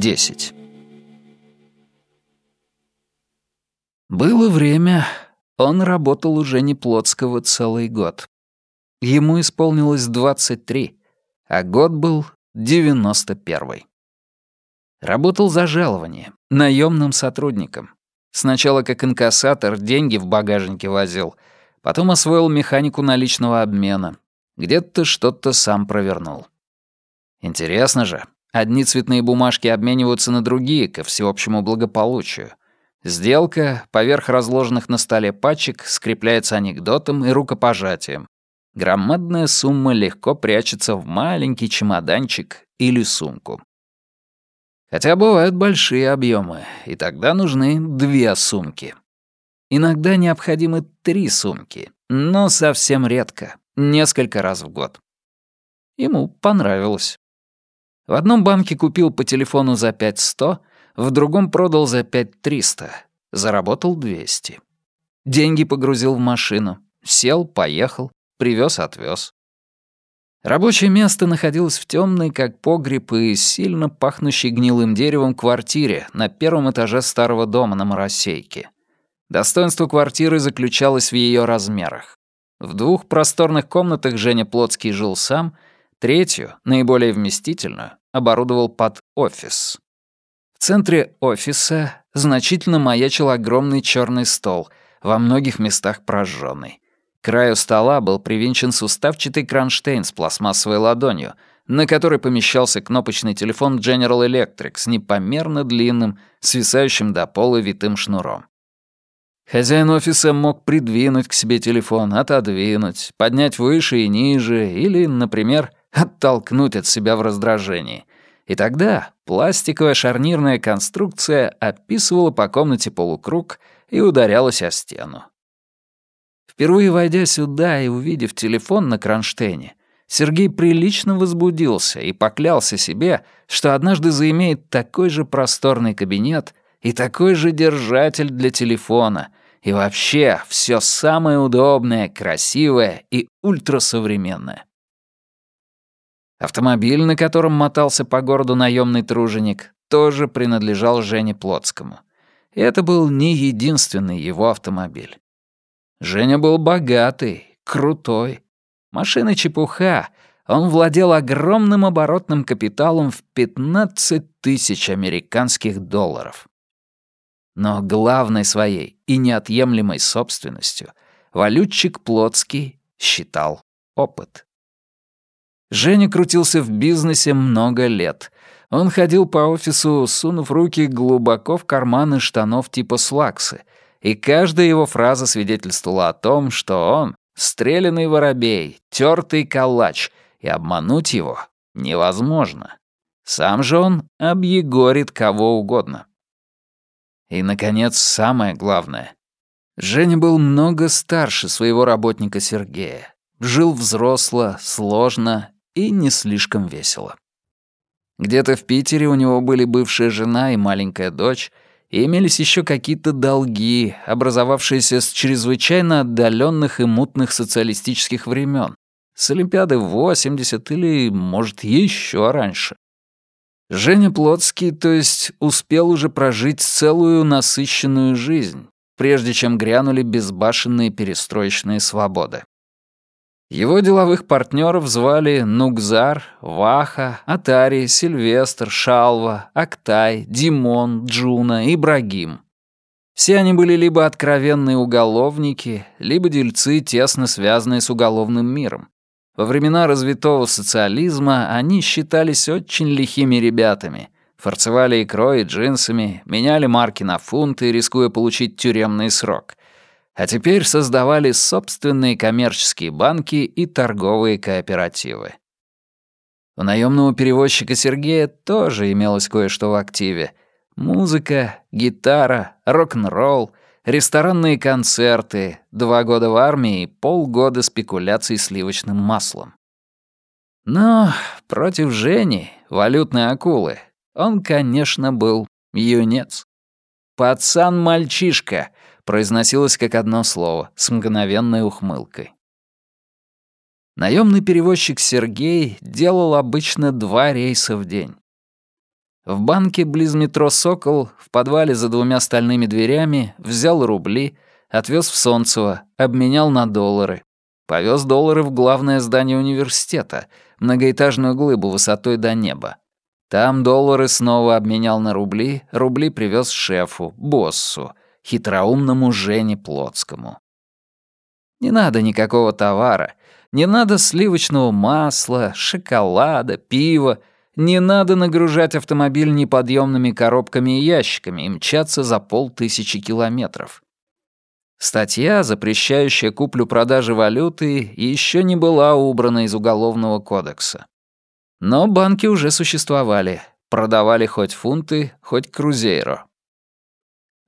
10. Было время, он работал уже не Плотского целый год. Ему исполнилось 23, а год был 91. Работал за жалование, наемным сотрудником. Сначала как инкассатор деньги в багажнике возил, потом освоил механику наличного обмена. Где-то что-то сам провернул. Интересно же, одни цветные бумажки обмениваются на другие ко всеобщему благополучию. Сделка поверх разложенных на столе пачек скрепляется анекдотом и рукопожатием. Громадная сумма легко прячется в маленький чемоданчик или сумку. Хотя бывают большие объемы, и тогда нужны две сумки. Иногда необходимы три сумки, но совсем редко, несколько раз в год. Ему понравилось. В одном банке купил по телефону за 5100, в другом продал за 5300, заработал 200. Деньги погрузил в машину, сел, поехал, привез, отвез. Рабочее место находилось в темной, как погреб, и сильно пахнущей гнилым деревом квартире на первом этаже старого дома на Моросейке. Достоинство квартиры заключалось в ее размерах. В двух просторных комнатах Женя Плотский жил сам, третью, наиболее вместительную, оборудовал под офис. В центре офиса значительно маячил огромный черный стол, во многих местах прожженный. К краю стола был привинчен суставчатый кронштейн с пластмассовой ладонью, на которой помещался кнопочный телефон General Electric с непомерно длинным, свисающим до пола витым шнуром. Хозяин офиса мог придвинуть к себе телефон, отодвинуть, поднять выше и ниже или, например, оттолкнуть от себя в раздражении. И тогда пластиковая шарнирная конструкция описывала по комнате полукруг и ударялась о стену. Впервые войдя сюда и увидев телефон на кронштейне, Сергей прилично возбудился и поклялся себе, что однажды заимеет такой же просторный кабинет и такой же держатель для телефона, и вообще все самое удобное, красивое и ультрасовременное. Автомобиль, на котором мотался по городу наемный труженик, тоже принадлежал Жене Плотскому. И это был не единственный его автомобиль. Женя был богатый, крутой. Машина чепуха. Он владел огромным оборотным капиталом в 15 тысяч американских долларов. Но главной своей и неотъемлемой собственностью валютчик Плотский считал опыт. Женя крутился в бизнесе много лет. Он ходил по офису, сунув руки глубоко в карманы штанов типа слаксы — и каждая его фраза свидетельствовала о том, что он — стрелянный воробей, тертый калач, и обмануть его невозможно. Сам же он объегорит кого угодно. И, наконец, самое главное. Женя был много старше своего работника Сергея. Жил взросло, сложно и не слишком весело. Где-то в Питере у него были бывшая жена и маленькая дочь — и имелись еще какие-то долги, образовавшиеся с чрезвычайно отдаленных и мутных социалистических времен, с Олимпиады 80 или, может, еще раньше. Женя Плотский, то есть, успел уже прожить целую насыщенную жизнь, прежде чем грянули безбашенные перестроечные свободы. Его деловых партнеров звали Нукзар, Ваха, Отари, Сильвестр, Шалва, Актай, Димон, Джуна, Ибрагим. Все они были либо откровенные уголовники, либо дельцы, тесно связанные с уголовным миром. Во времена развитого социализма они считались очень лихими ребятами, фарцевали икрой и джинсами, меняли марки на фунты, рискуя получить тюремный срок а теперь создавали собственные коммерческие банки и торговые кооперативы. У наемного перевозчика Сергея тоже имелось кое-что в активе. Музыка, гитара, рок-н-ролл, ресторанные концерты, два года в армии и полгода спекуляций сливочным маслом. Но против Жени, валютной акулы, он, конечно, был юнец. Пацан-мальчишка, произносилось как одно слово, с мгновенной ухмылкой. Наемный перевозчик Сергей делал обычно два рейса в день. В банке близ метро «Сокол» в подвале за двумя стальными дверями взял рубли, отвез в Солнцево, обменял на доллары. Повез доллары в главное здание университета, многоэтажную глыбу высотой до неба. Там доллары снова обменял на рубли, рубли привез шефу, боссу, хитроумному Жене Плотскому. Не надо никакого товара, не надо сливочного масла, шоколада, пива, не надо нагружать автомобиль неподъемными коробками и ящиками и мчаться за полтысячи километров. Статья, запрещающая куплю-продажи валюты, еще не была убрана из Уголовного кодекса. Но банки уже существовали, продавали хоть фунты, хоть крузейро.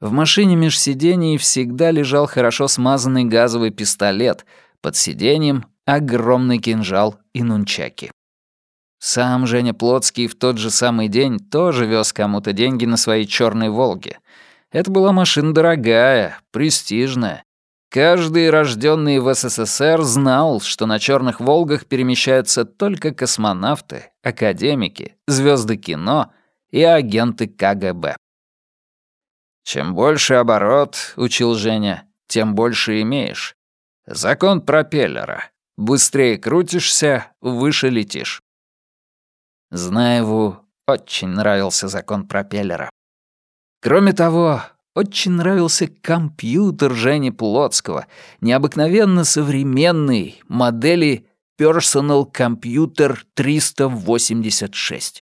В машине меж сидений всегда лежал хорошо смазанный газовый пистолет, под сиденьем — огромный кинжал и нунчаки. Сам Женя Плотский в тот же самый день тоже вез кому-то деньги на своей черной «Волге». Это была машина дорогая, престижная, Каждый, рожденный в СССР, знал, что на черных «Волгах» перемещаются только космонавты, академики, звезды кино и агенты КГБ. «Чем больше оборот, — учил Женя, — тем больше имеешь. Закон пропеллера. Быстрее крутишься, выше летишь». Знаеву очень нравился закон пропеллера. Кроме того, очень нравился компьютер Жени Плотского, необыкновенно современный, модели Personal Computer 386.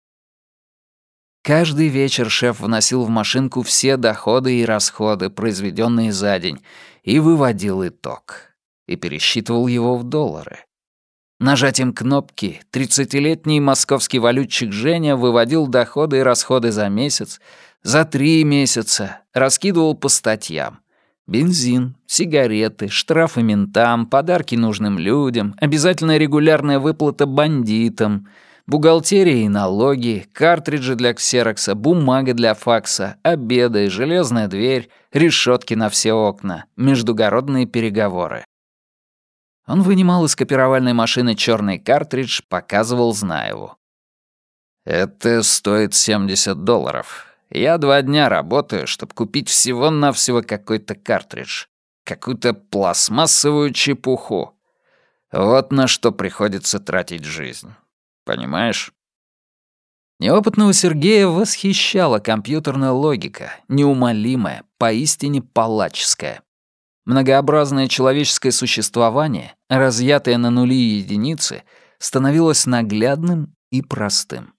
Каждый вечер шеф вносил в машинку все доходы и расходы, произведенные за день, и выводил итог. И пересчитывал его в доллары. Нажатием кнопки 30-летний московский валютчик Женя выводил доходы и расходы за месяц, за три месяца раскидывал по статьям. Бензин, сигареты, штрафы ментам, подарки нужным людям, обязательная регулярная выплата бандитам, бухгалтерия и налоги, картриджи для ксерокса, бумага для факса, обеды, железная дверь, решетки на все окна, междугородные переговоры. Он вынимал из копировальной машины черный картридж, показывал Знаеву. «Это стоит 70 долларов. Я два дня работаю, чтобы купить всего-навсего какой-то картридж. Какую-то пластмассовую чепуху. Вот на что приходится тратить жизнь. Понимаешь? Неопытного Сергея восхищала компьютерная логика, неумолимая, поистине палаческая. Многообразное человеческое существование, разъятое на нули и единицы, становилось наглядным и простым.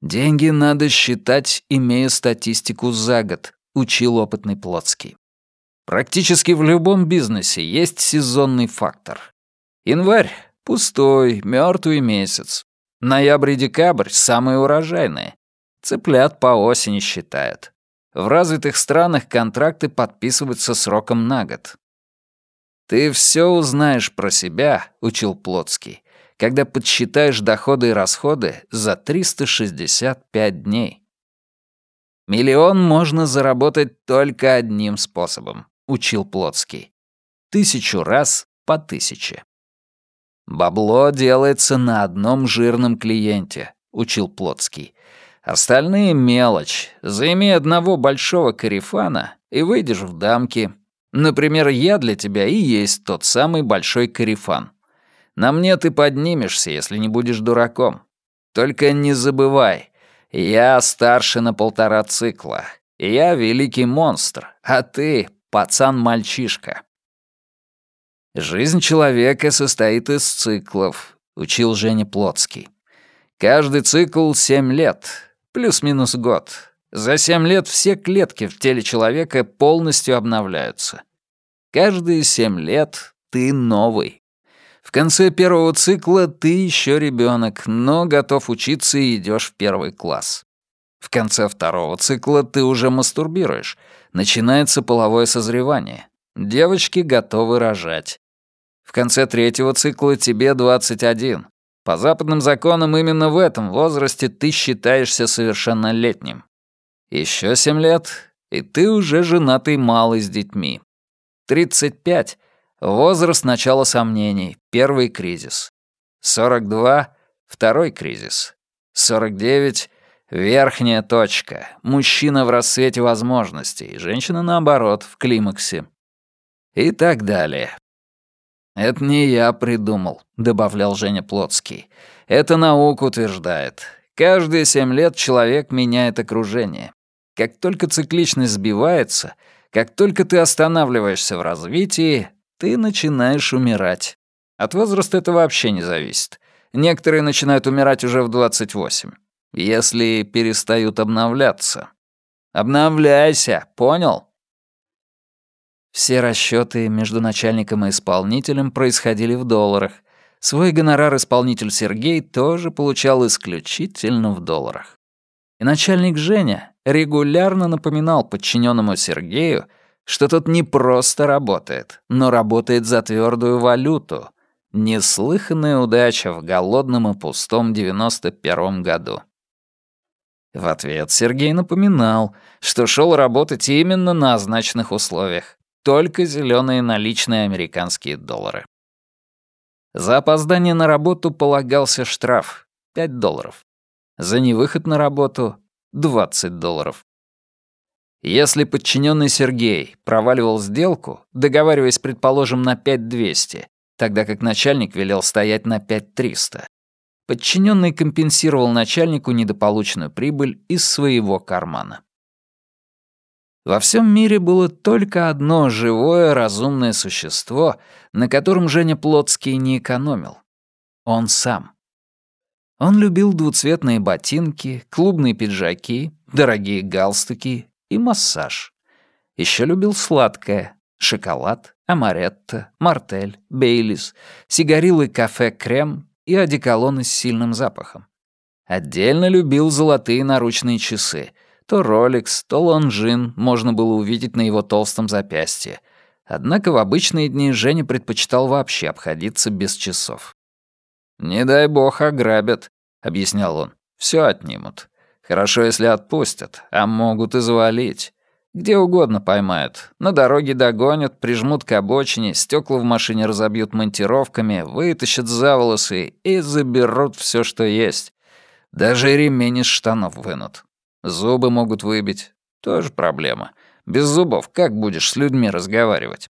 «Деньги надо считать, имея статистику за год», — учил опытный Плотский. Практически в любом бизнесе есть сезонный фактор. Январь — пустой, мертвый месяц. Ноябрь и декабрь — самые урожайные. Цыплят по осени считают. В развитых странах контракты подписываются сроком на год. «Ты все узнаешь про себя», — учил Плотский, когда подсчитаешь доходы и расходы за 365 дней. Миллион можно заработать только одним способом, учил Плотский. Тысячу раз по тысяче. Бабло делается на одном жирном клиенте, учил Плотский. Остальные — мелочь. Займи одного большого карифана и выйдешь в дамки. Например, я для тебя и есть тот самый большой карифан. На мне ты поднимешься, если не будешь дураком. Только не забывай, я старше на полтора цикла. Я великий монстр, а ты пацан-мальчишка. Жизнь человека состоит из циклов, учил Женя Плотский. Каждый цикл — семь лет, плюс-минус год. За семь лет все клетки в теле человека полностью обновляются. Каждые семь лет ты новый. В конце первого цикла ты еще ребенок, но готов учиться и идешь в первый класс. В конце второго цикла ты уже мастурбируешь. Начинается половое созревание. Девочки готовы рожать. В конце третьего цикла тебе 21. По западным законам именно в этом возрасте ты считаешься совершеннолетним. Еще 7 лет, и ты уже женатый малый с детьми. 35 Возраст начала сомнений. Первый кризис. 42 — второй кризис. 49 Верхняя точка. Мужчина в рассвете возможностей, женщина, наоборот, в климаксе. И так далее. «Это не я придумал», — добавлял Женя Плотский. «Это наука утверждает. Каждые семь лет человек меняет окружение. Как только цикличность сбивается, как только ты останавливаешься в развитии, ты начинаешь умирать. От возраста это вообще не зависит. Некоторые начинают умирать уже в 28, если перестают обновляться. Обновляйся, понял? Все расчеты между начальником и исполнителем происходили в долларах. Свой гонорар исполнитель Сергей тоже получал исключительно в долларах. И начальник Женя регулярно напоминал подчиненному Сергею, что тот не просто работает, но работает за твердую валюту. Неслыханная удача в голодном и пустом 91 году. В ответ Сергей напоминал, что шел работать именно на означенных условиях, только зеленые наличные американские доллары. За опоздание на работу полагался штраф — 5 долларов. За невыход на работу — 20 долларов. Если подчиненный Сергей проваливал сделку, договариваясь, предположим, на 5200, тогда как начальник велел стоять на 5300, подчиненный компенсировал начальнику недополученную прибыль из своего кармана. Во всем мире было только одно живое разумное существо, на котором Женя Плотский не экономил. Он сам. Он любил двуцветные ботинки, клубные пиджаки, дорогие галстуки и массаж. Еще любил сладкое — шоколад, амаретто, мартель, бейлис, сигарилы кафе-крем и одеколоны с сильным запахом. Отдельно любил золотые наручные часы — то Rolex, то Лонжин можно было увидеть на его толстом запястье. Однако в обычные дни Женя предпочитал вообще обходиться без часов. «Не дай бог ограбят», — объяснял он. «Всё отнимут. Хорошо, если отпустят, а могут и завалить. Где угодно поймают. На дороге догонят, прижмут к обочине, стекла в машине разобьют монтировками, вытащат за волосы и заберут все, что есть. Даже ремень из штанов вынут. Зубы могут выбить. Тоже проблема. Без зубов как будешь с людьми разговаривать?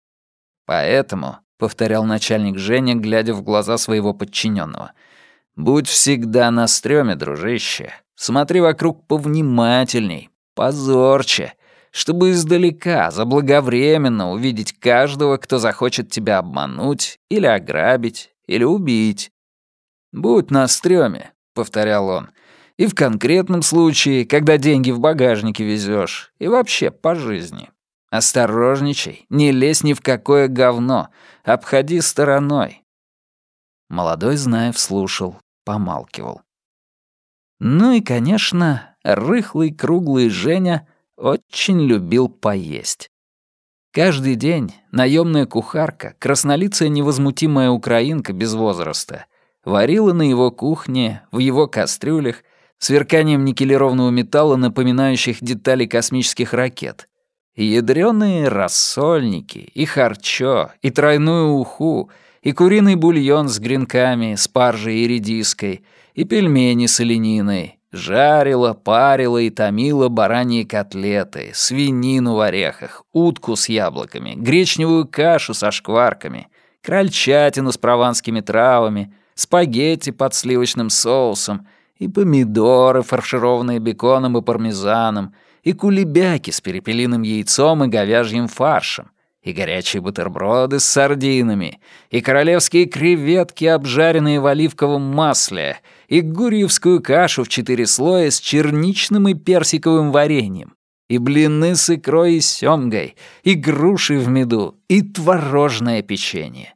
Поэтому, — повторял начальник Женя, глядя в глаза своего подчиненного, — будь всегда на стреме, дружище. Смотри вокруг повнимательней, позорче, чтобы издалека, заблаговременно увидеть каждого, кто захочет тебя обмануть или ограбить, или убить. «Будь на стреме», — повторял он, и в конкретном случае, когда деньги в багажнике везешь, и вообще по жизни. Осторожничай, не лезь ни в какое говно, обходи стороной. Молодой Знаев слушал, помалкивал. Ну и, конечно, рыхлый круглый Женя очень любил поесть. Каждый день наемная кухарка, краснолицая невозмутимая украинка без возраста, варила на его кухне, в его кастрюлях сверканием никелированного металла, напоминающих детали космических ракет. И ядрёные рассольники, и харчо, и тройную уху, и куриный бульон с гренками, спаржей и редиской, и пельмени с олениной, Жарила, парила и томила бараньи котлеты, свинину в орехах, утку с яблоками, гречневую кашу со шкварками, крольчатину с прованскими травами, спагетти под сливочным соусом — и помидоры, фаршированные беконом и пармезаном, и кулебяки с перепелиным яйцом и говяжьим фаршем, и горячие бутерброды с сардинами, и королевские креветки, обжаренные в оливковом масле, и гурьевскую кашу в четыре слоя с черничным и персиковым вареньем, и блины с икрой и сёмгой, и груши в меду, и творожное печенье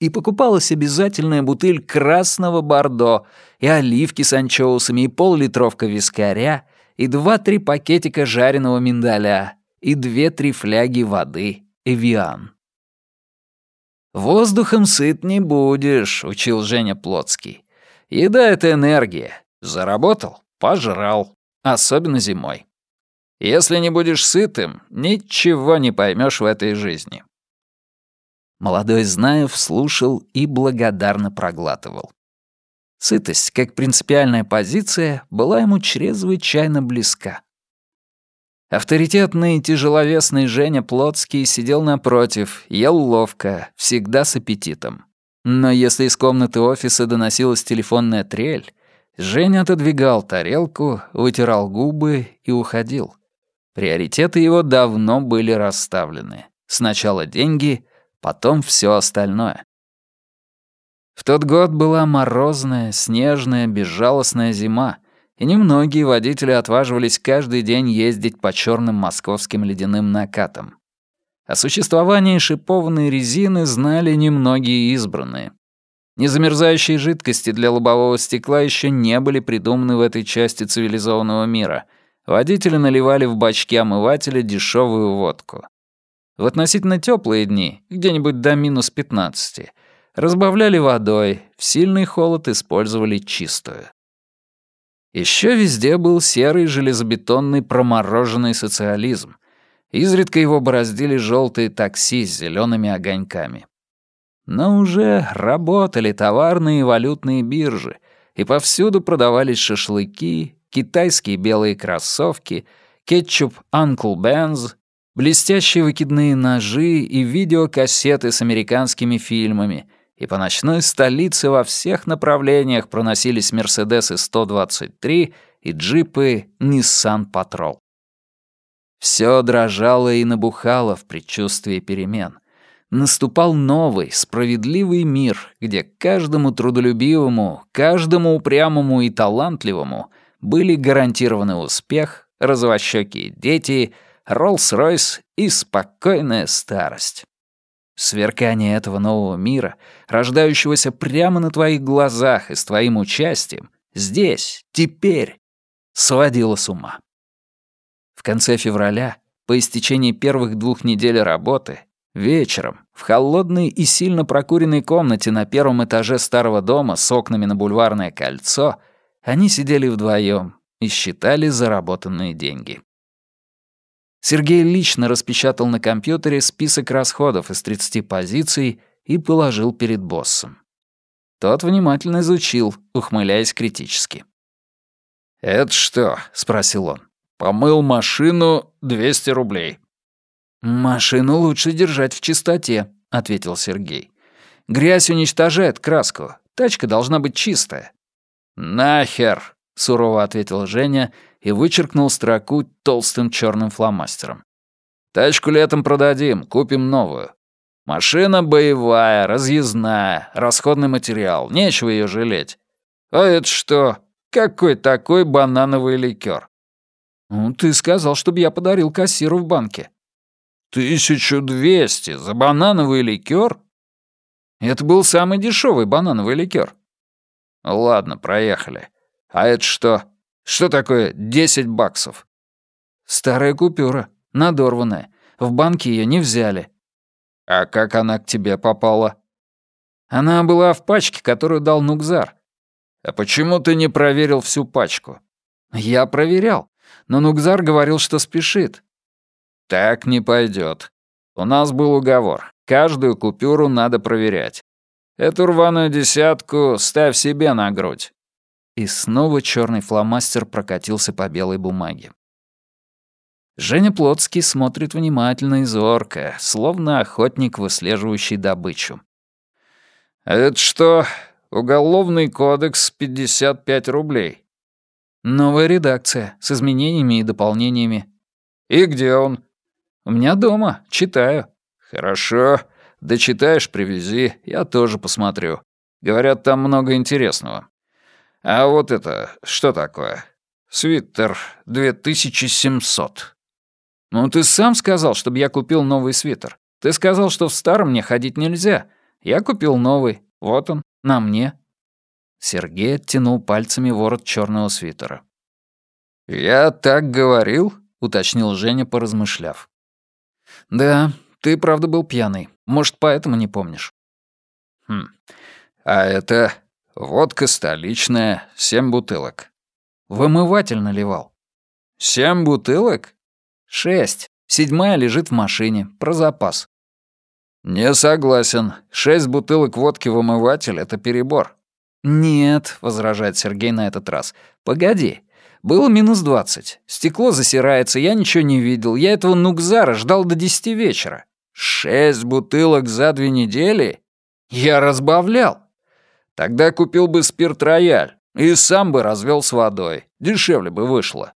и покупалась обязательная бутыль красного бордо, и оливки с анчоусами, и пол-литровка вискаря, и два-три пакетика жареного миндаля, и две-три фляги воды «Эвиан». «Воздухом сыт не будешь», — учил Женя Плотский. «Еда — это энергия. Заработал — пожрал. Особенно зимой. Если не будешь сытым, ничего не поймешь в этой жизни. Молодой Знаев слушал и благодарно проглатывал. Сытость, как принципиальная позиция, была ему чрезвычайно близка. Авторитетный тяжеловесный Женя Плотский сидел напротив, ел ловко, всегда с аппетитом. Но если из комнаты офиса доносилась телефонная трель, Женя отодвигал тарелку, вытирал губы и уходил. Приоритеты его давно были расставлены. Сначала деньги, потом все остальное. В тот год была морозная, снежная, безжалостная зима, и немногие водители отваживались каждый день ездить по черным московским ледяным накатам. О существовании шипованной резины знали немногие избранные. Незамерзающие жидкости для лобового стекла еще не были придуманы в этой части цивилизованного мира. Водители наливали в бачки омывателя дешевую водку. В относительно теплые дни, где-нибудь до минус 15, разбавляли водой, в сильный холод использовали чистую. Еще везде был серый железобетонный промороженный социализм. Изредка его бороздили желтые такси с зелеными огоньками. Но уже работали товарные и валютные биржи, и повсюду продавались шашлыки, китайские белые кроссовки, кетчуп Uncle Ben's, блестящие выкидные ножи и видеокассеты с американскими фильмами — и по ночной столице во всех направлениях проносились Мерседесы 123 и джипы Nissan Patrol. Все дрожало и набухало в предчувствии перемен. Наступал новый, справедливый мир, где каждому трудолюбивому, каждому упрямому и талантливому были гарантированы успех, розовощёкие дети, Роллс-Ройс и спокойная старость. Сверкание этого нового мира, рождающегося прямо на твоих глазах и с твоим участием, здесь, теперь, сводило с ума. В конце февраля, по истечении первых двух недель работы, вечером, в холодной и сильно прокуренной комнате на первом этаже старого дома с окнами на бульварное кольцо, они сидели вдвоем и считали заработанные деньги. Сергей лично распечатал на компьютере список расходов из 30 позиций и положил перед боссом. Тот внимательно изучил, ухмыляясь критически. «Это что?» — спросил он. «Помыл машину 200 рублей». «Машину лучше держать в чистоте», — ответил Сергей. «Грязь уничтожает краску. Тачка должна быть чистая». «Нахер!» — сурово ответил Женя и вычеркнул строку толстым черным фломастером. «Тачку летом продадим, купим новую. Машина боевая, разъездная, расходный материал, нечего ее жалеть. А это что? Какой такой банановый ликер? «Ну, ты сказал, чтобы я подарил кассиру в банке». «Тысячу двести за банановый ликер? Это был самый дешевый банановый ликер. Ладно, проехали. А это что? Что такое 10 баксов? Старая купюра, надорванная. В банке ее не взяли. А как она к тебе попала? Она была в пачке, которую дал Нукзар. А почему ты не проверил всю пачку? Я проверял, но Нукзар говорил, что спешит. Так не пойдет. У нас был уговор. Каждую купюру надо проверять. Эту рваную десятку ставь себе на грудь. И снова черный фломастер прокатился по белой бумаге. Женя Плотский смотрит внимательно и зорко, словно охотник, выслеживающий добычу. «Это что, уголовный кодекс 55 рублей?» «Новая редакция, с изменениями и дополнениями». «И где он?» «У меня дома, читаю». «Хорошо. Дочитаешь, привези, я тоже посмотрю. Говорят, там много интересного. А вот это что такое? Свитер 2700. Ну, ты сам сказал, чтобы я купил новый свитер. Ты сказал, что в старом мне ходить нельзя. Я купил новый. Вот он, на мне. Сергей оттянул пальцами ворот черного свитера. «Я так говорил?» — уточнил Женя, поразмышляв. «Да, ты правда был пьяный. Может, поэтому не помнишь». «Хм. А это Водка столичная, семь бутылок. Вымыватель наливал. Семь бутылок? Шесть. Седьмая лежит в машине, про запас. Не согласен. Шесть бутылок водки в омыватель — это перебор. «Нет», — возражает Сергей на этот раз. «Погоди. Было минус двадцать. Стекло засирается, я ничего не видел. Я этого Нукзара ждал до десяти вечера. Шесть бутылок за две недели? Я разбавлял. Тогда купил бы спирт-рояль и сам бы развел с водой. Дешевле бы вышло».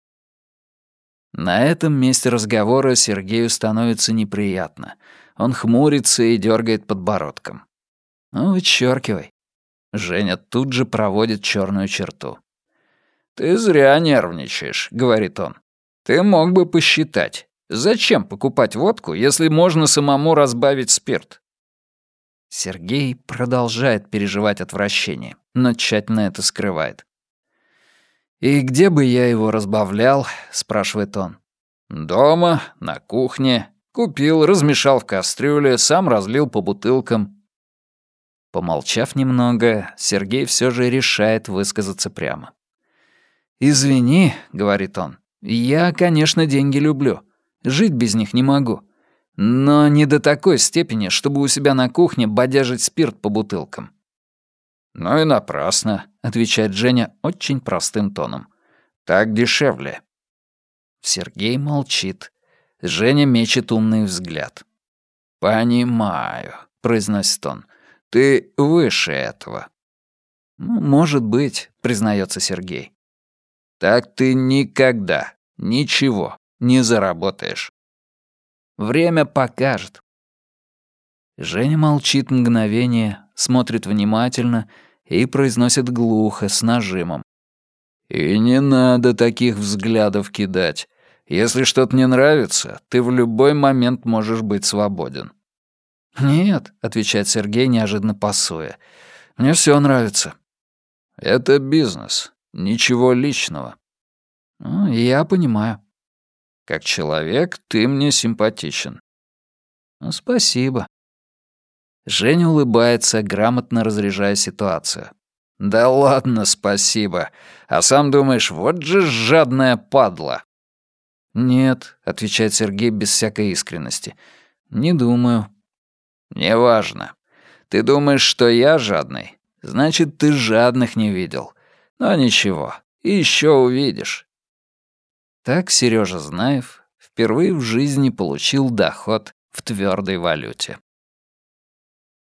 На этом месте разговора Сергею становится неприятно. Он хмурится и дергает подбородком. «Ну, вычеркивай». Женя тут же проводит черную черту. «Ты зря нервничаешь», — говорит он. «Ты мог бы посчитать. Зачем покупать водку, если можно самому разбавить спирт?» Сергей продолжает переживать отвращение, но тщательно это скрывает. «И где бы я его разбавлял?» — спрашивает он. «Дома, на кухне. Купил, размешал в кастрюле, сам разлил по бутылкам». Помолчав немного, Сергей все же решает высказаться прямо. «Извини», — говорит он, — «я, конечно, деньги люблю. Жить без них не могу. Но не до такой степени, чтобы у себя на кухне бодяжить спирт по бутылкам». «Ну и напрасно», — отвечает Женя очень простым тоном. «Так дешевле». Сергей молчит. Женя мечет умный взгляд. «Понимаю», — произносит он. «Ты выше этого». «Ну, может быть», — признается Сергей. Так ты никогда ничего не заработаешь. Время покажет. Женя молчит мгновение, смотрит внимательно и произносит глухо, с нажимом. «И не надо таких взглядов кидать. Если что-то не нравится, ты в любой момент можешь быть свободен». «Нет», — отвечает Сергей, неожиданно пасуя. «Мне все нравится». «Это бизнес. Ничего личного. Ну, я понимаю. Как человек ты мне симпатичен. Ну, спасибо. Женя улыбается, грамотно разряжая ситуацию. «Да ладно, спасибо. А сам думаешь, вот же жадная падла». «Нет», — отвечает Сергей без всякой искренности. «Не думаю». «Неважно. Ты думаешь, что я жадный? Значит, ты жадных не видел. Но ничего, еще увидишь. Так Сережа Знаев впервые в жизни получил доход в твердой валюте.